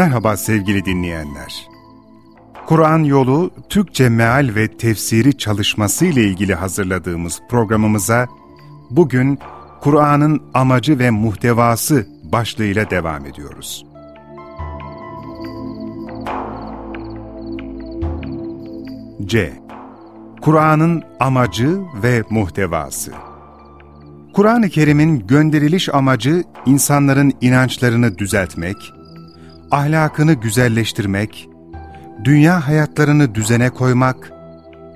Merhaba sevgili dinleyenler. Kur'an Yolu Türkçe Meal ve Tefsiri çalışması ile ilgili hazırladığımız programımıza bugün Kur'an'ın amacı ve muhtevası başlığıyla devam ediyoruz. C. Kur'an'ın amacı ve muhtevası Kur'an-ı Kerim'in gönderiliş amacı insanların inançlarını düzeltmek, ahlakını güzelleştirmek, dünya hayatlarını düzene koymak,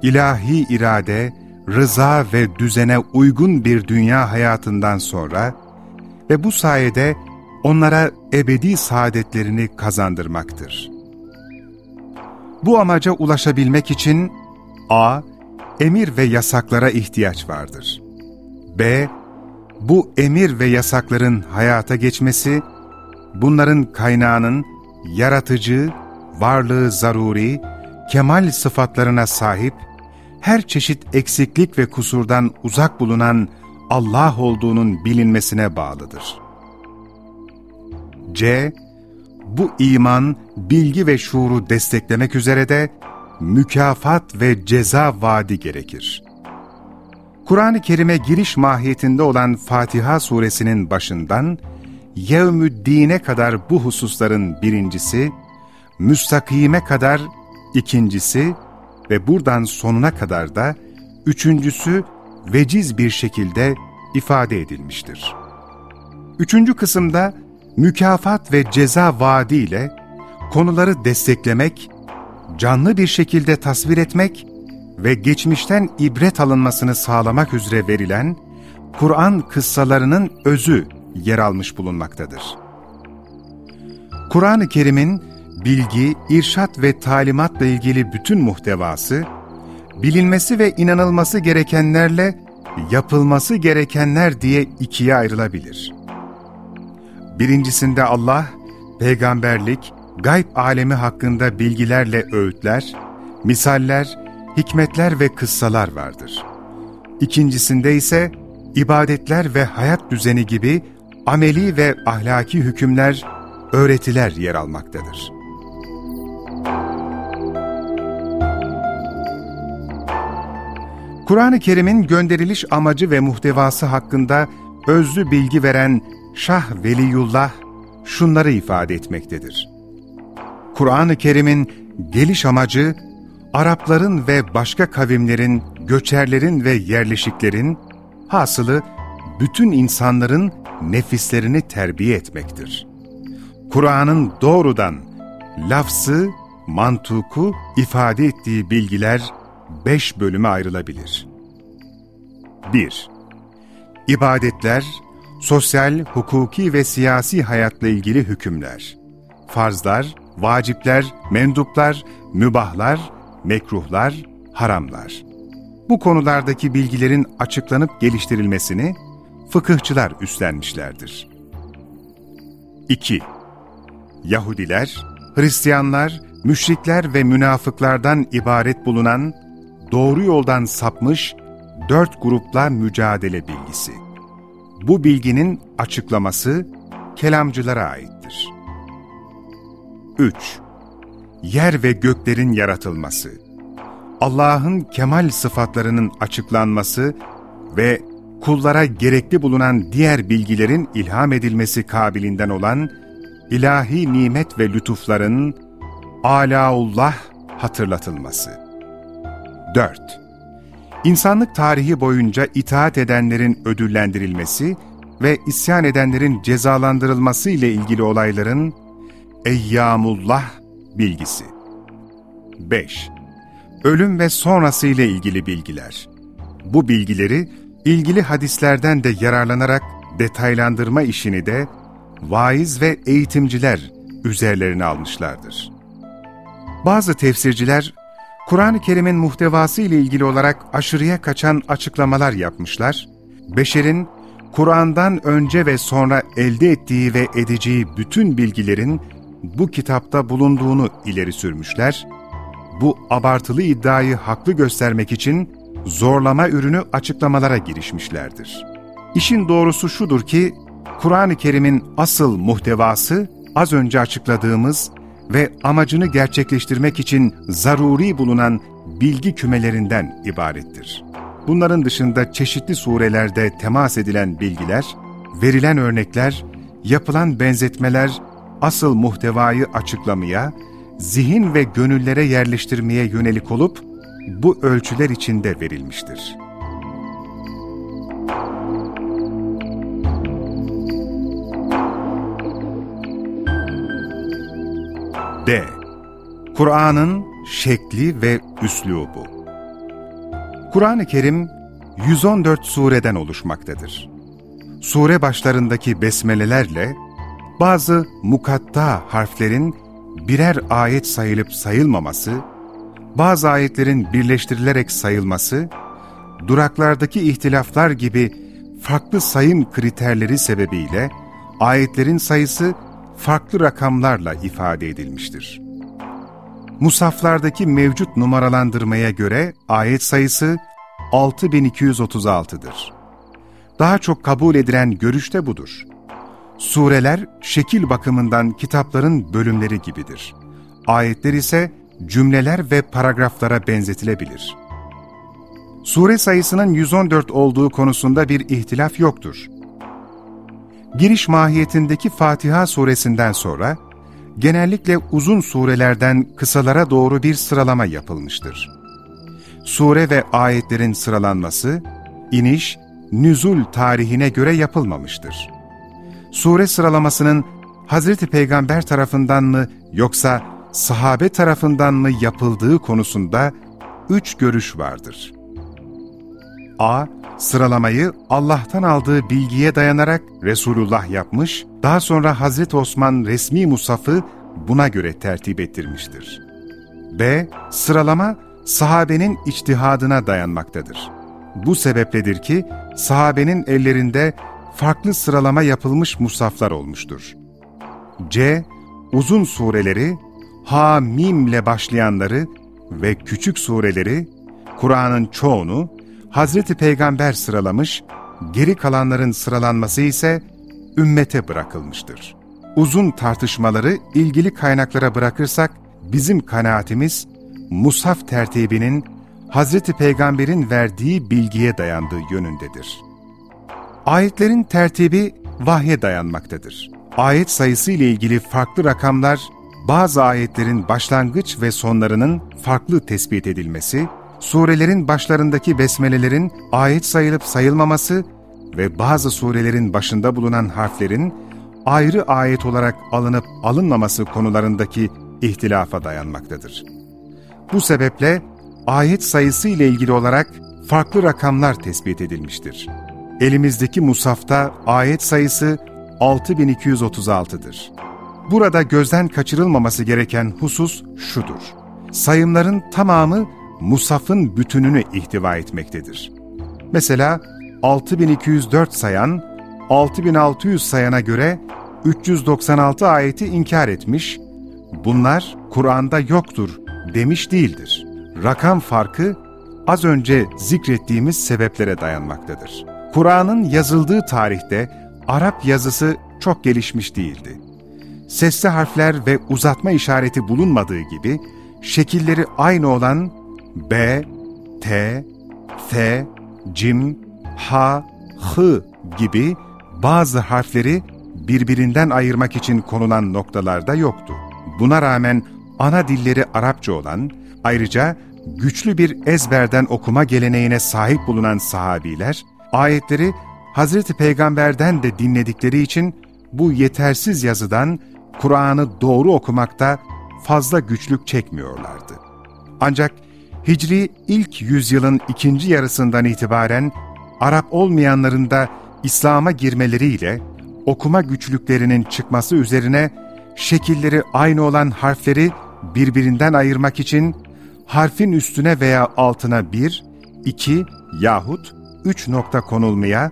ilahi irade, rıza ve düzene uygun bir dünya hayatından sonra ve bu sayede onlara ebedi saadetlerini kazandırmaktır. Bu amaca ulaşabilmek için a. Emir ve yasaklara ihtiyaç vardır. b. Bu emir ve yasakların hayata geçmesi, bunların kaynağının yaratıcı, varlığı zaruri, kemal sıfatlarına sahip, her çeşit eksiklik ve kusurdan uzak bulunan Allah olduğunun bilinmesine bağlıdır. C. Bu iman, bilgi ve şuuru desteklemek üzere de mükafat ve ceza vaadi gerekir. Kur'an-ı Kerim'e giriş mahiyetinde olan Fatiha suresinin başından, yevmüddine kadar bu hususların birincisi, müstakime kadar ikincisi ve buradan sonuna kadar da üçüncüsü veciz bir şekilde ifade edilmiştir. Üçüncü kısımda mükafat ve ceza vaadiyle konuları desteklemek, canlı bir şekilde tasvir etmek ve geçmişten ibret alınmasını sağlamak üzere verilen Kur'an kıssalarının özü yer almış bulunmaktadır. Kur'an-ı Kerim'in bilgi, irşat ve talimatla ilgili bütün muhtevası, bilinmesi ve inanılması gerekenlerle yapılması gerekenler diye ikiye ayrılabilir. Birincisinde Allah, peygamberlik, gayb alemi hakkında bilgilerle öğütler, misaller, hikmetler ve kıssalar vardır. İkincisinde ise ibadetler ve hayat düzeni gibi ameli ve ahlaki hükümler, öğretiler yer almaktadır. Kur'an-ı Kerim'in gönderiliş amacı ve muhtevası hakkında özlü bilgi veren Şah Veliyullah şunları ifade etmektedir. Kur'an-ı Kerim'in geliş amacı, Arapların ve başka kavimlerin, göçerlerin ve yerleşiklerin, hasılı bütün insanların nefislerini terbiye etmektir. Kur'an'ın doğrudan lafzı, mantuku ifade ettiği bilgiler beş bölüme ayrılabilir. 1. İbadetler, sosyal, hukuki ve siyasi hayatla ilgili hükümler, farzlar, vacipler, menduplar, mübahlar, mekruhlar, haramlar. Bu konulardaki bilgilerin açıklanıp geliştirilmesini fıkıhçılar üstlenmişlerdir. 2. Yahudiler, Hristiyanlar, müşrikler ve münafıklardan ibaret bulunan, doğru yoldan sapmış dört grupla mücadele bilgisi. Bu bilginin açıklaması kelamcılara aittir. 3. Yer ve göklerin yaratılması Allah'ın kemal sıfatlarının açıklanması ve kullara gerekli bulunan diğer bilgilerin ilham edilmesi kabilinden olan ilahi nimet ve lütufların Alaullah hatırlatılması. 4. İnsanlık tarihi boyunca itaat edenlerin ödüllendirilmesi ve isyan edenlerin cezalandırılması ile ilgili olayların Eyyamullah bilgisi. 5. Ölüm ve sonrası ile ilgili bilgiler. Bu bilgileri ilgili hadislerden de yararlanarak detaylandırma işini de vaiz ve eğitimciler üzerlerine almışlardır. Bazı tefsirciler, Kur'an-ı Kerim'in muhtevası ile ilgili olarak aşırıya kaçan açıklamalar yapmışlar, beşerin Kur'an'dan önce ve sonra elde ettiği ve edeceği bütün bilgilerin bu kitapta bulunduğunu ileri sürmüşler, bu abartılı iddiayı haklı göstermek için zorlama ürünü açıklamalara girişmişlerdir. İşin doğrusu şudur ki, Kur'an-ı Kerim'in asıl muhtevası az önce açıkladığımız ve amacını gerçekleştirmek için zaruri bulunan bilgi kümelerinden ibarettir. Bunların dışında çeşitli surelerde temas edilen bilgiler, verilen örnekler, yapılan benzetmeler asıl muhtevayı açıklamaya, zihin ve gönüllere yerleştirmeye yönelik olup bu ölçüler içinde verilmiştir. D. Kur'an'ın şekli ve üslubu Kur'an-ı Kerim 114 sureden oluşmaktadır. Sure başlarındaki besmelelerle bazı mukatta harflerin birer ayet sayılıp sayılmaması, bazı ayetlerin birleştirilerek sayılması, duraklardaki ihtilaflar gibi farklı sayım kriterleri sebebiyle ayetlerin sayısı farklı rakamlarla ifade edilmiştir. Musaflardaki mevcut numaralandırmaya göre ayet sayısı 6236'dır. Daha çok kabul edilen görüş de budur. Sureler şekil bakımından kitapların bölümleri gibidir. Ayetler ise cümleler ve paragraflara benzetilebilir. Sure sayısının 114 olduğu konusunda bir ihtilaf yoktur. Giriş mahiyetindeki Fatiha suresinden sonra, genellikle uzun surelerden kısalara doğru bir sıralama yapılmıştır. Sure ve ayetlerin sıralanması, iniş, nüzul tarihine göre yapılmamıştır. Sure sıralamasının Hazreti Peygamber tarafından mı yoksa sahabe tarafından mı yapıldığı konusunda üç görüş vardır. A. Sıralamayı Allah'tan aldığı bilgiye dayanarak Resulullah yapmış, daha sonra Hazreti Osman resmi musafı buna göre tertip ettirmiştir. B. Sıralama sahabenin içtihadına dayanmaktadır. Bu sebepledir ki sahabenin ellerinde farklı sıralama yapılmış musaflar olmuştur. C. Uzun sureleri, ha mimle başlayanları ve küçük sureleri, Kur'an'ın çoğunu Hazreti Peygamber sıralamış, geri kalanların sıralanması ise ümmete bırakılmıştır. Uzun tartışmaları ilgili kaynaklara bırakırsak, bizim kanaatimiz, Musaf tertibinin Hazreti Peygamber'in verdiği bilgiye dayandığı yönündedir. Ayetlerin tertibi vahye dayanmaktadır. Ayet sayısı ile ilgili farklı rakamlar, bazı ayetlerin başlangıç ve sonlarının farklı tespit edilmesi, surelerin başlarındaki besmelelerin ayet sayılıp sayılmaması ve bazı surelerin başında bulunan harflerin ayrı ayet olarak alınıp alınmaması konularındaki ihtilafa dayanmaktadır. Bu sebeple ayet sayısı ile ilgili olarak farklı rakamlar tespit edilmiştir. Elimizdeki musafta ayet sayısı 6236'dır. Burada gözden kaçırılmaması gereken husus şudur. Sayımların tamamı musafın bütününü ihtiva etmektedir. Mesela 6204 sayan, 6600 sayana göre 396 ayeti inkar etmiş, bunlar Kur'an'da yoktur demiş değildir. Rakam farkı az önce zikrettiğimiz sebeplere dayanmaktadır. Kur'an'ın yazıldığı tarihte Arap yazısı çok gelişmiş değildi. Sesli harfler ve uzatma işareti bulunmadığı gibi, şekilleri aynı olan B, T, F, Cim, H, H gibi bazı harfleri birbirinden ayırmak için konulan noktalarda yoktu. Buna rağmen ana dilleri Arapça olan, ayrıca güçlü bir ezberden okuma geleneğine sahip bulunan sahabiler, ayetleri Hazreti Peygamber'den de dinledikleri için bu yetersiz yazıdan Kur'an'ı doğru okumakta fazla güçlük çekmiyorlardı. Ancak Hicri ilk yüzyılın ikinci yarısından itibaren Arap olmayanların da İslam'a girmeleriyle okuma güçlüklerinin çıkması üzerine şekilleri aynı olan harfleri birbirinden ayırmak için harfin üstüne veya altına bir, iki yahut üç nokta konulmaya,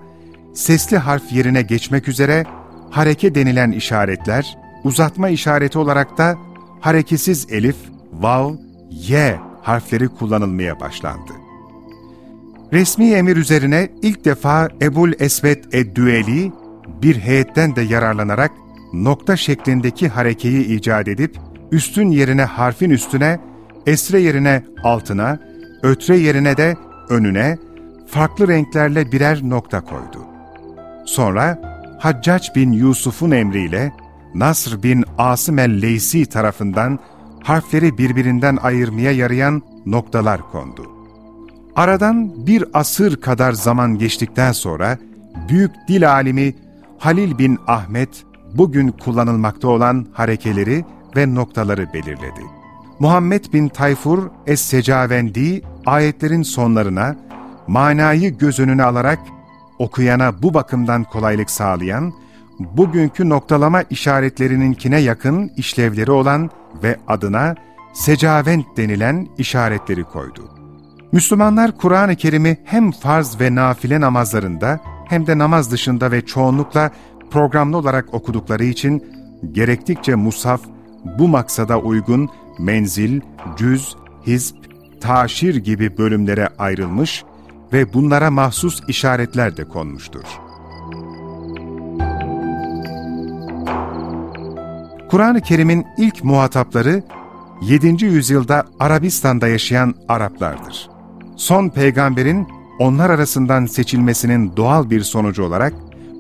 sesli harf yerine geçmek üzere hareke denilen işaretler, uzatma işareti olarak da hareketsiz elif, vav, y harfleri kullanılmaya başlandı. Resmi emir üzerine ilk defa Ebul Esvet Eddüeli bir heyetten de yararlanarak nokta şeklindeki harekeyi icat edip üstün yerine harfin üstüne, esre yerine altına, ötre yerine de önüne farklı renklerle birer nokta koydu. Sonra Haccac bin Yusuf'un emriyle Nasr bin Asım el-Leysi tarafından harfleri birbirinden ayırmaya yarayan noktalar kondu. Aradan bir asır kadar zaman geçtikten sonra büyük dil alimi Halil bin Ahmet bugün kullanılmakta olan harekeleri ve noktaları belirledi. Muhammed bin Tayfur Es-Secavendi ayetlerin sonlarına manayı göz önüne alarak okuyana bu bakımdan kolaylık sağlayan, bugünkü noktalama işaretlerininkine yakın işlevleri olan ve adına secavent denilen işaretleri koydu. Müslümanlar Kur'an-ı Kerim'i hem farz ve nafile namazlarında hem de namaz dışında ve çoğunlukla programlı olarak okudukları için gerektikçe musaf, bu maksada uygun menzil, cüz, hizb, taşir gibi bölümlere ayrılmış ve bunlara mahsus işaretler de konmuştur. Kur'an-ı Kerim'in ilk muhatapları 7. yüzyılda Arabistan'da yaşayan Araplardır. Son peygamberin onlar arasından seçilmesinin doğal bir sonucu olarak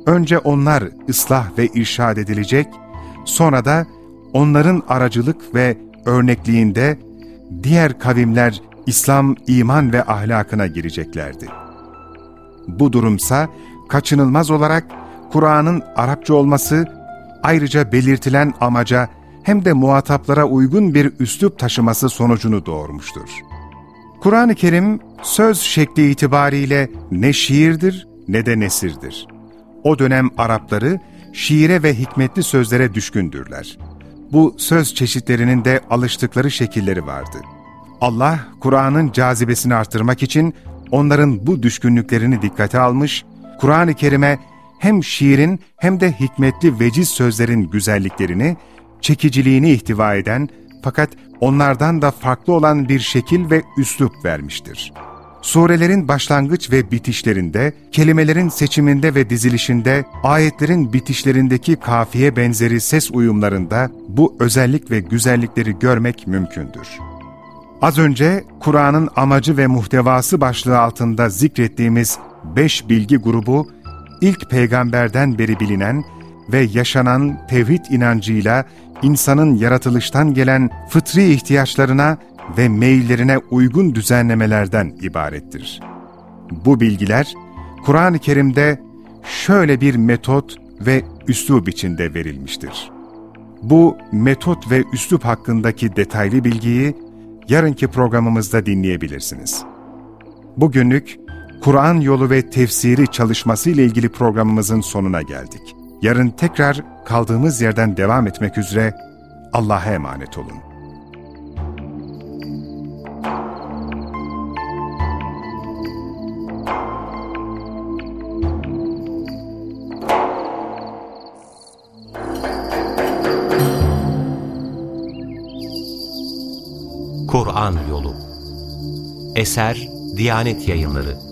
önce onlar ıslah ve irşad edilecek, sonra da onların aracılık ve örnekliğinde diğer kavimler İslam, iman ve ahlakına gireceklerdi. Bu durumsa kaçınılmaz olarak Kur'an'ın Arapça olması, ayrıca belirtilen amaca hem de muhataplara uygun bir üslup taşıması sonucunu doğurmuştur. Kur'an-ı Kerim söz şekli itibariyle ne şiirdir ne de nesirdir. O dönem Arapları şiire ve hikmetli sözlere düşkündürler. Bu söz çeşitlerinin de alıştıkları şekilleri vardı. Allah, Kur'an'ın cazibesini artırmak için onların bu düşkünlüklerini dikkate almış, Kur'an-ı Kerim'e hem şiirin hem de hikmetli veciz sözlerin güzelliklerini, çekiciliğini ihtiva eden fakat onlardan da farklı olan bir şekil ve üslup vermiştir. Surelerin başlangıç ve bitişlerinde, kelimelerin seçiminde ve dizilişinde, ayetlerin bitişlerindeki kafiye benzeri ses uyumlarında bu özellik ve güzellikleri görmek mümkündür. Az önce Kur'an'ın amacı ve muhtevası başlığı altında zikrettiğimiz beş bilgi grubu, ilk peygamberden beri bilinen ve yaşanan tevhid inancıyla insanın yaratılıştan gelen fıtri ihtiyaçlarına ve meyillerine uygun düzenlemelerden ibarettir. Bu bilgiler, Kur'an-ı Kerim'de şöyle bir metot ve üslub içinde verilmiştir. Bu metot ve üslup hakkındaki detaylı bilgiyi yarınki programımızda dinleyebilirsiniz. Bugünlük Kur'an yolu ve tefsiri çalışması ile ilgili programımızın sonuna geldik. Yarın tekrar kaldığımız yerden devam etmek üzere Allah'a emanet olun. Kur'an Yolu Eser Diyanet Yayınları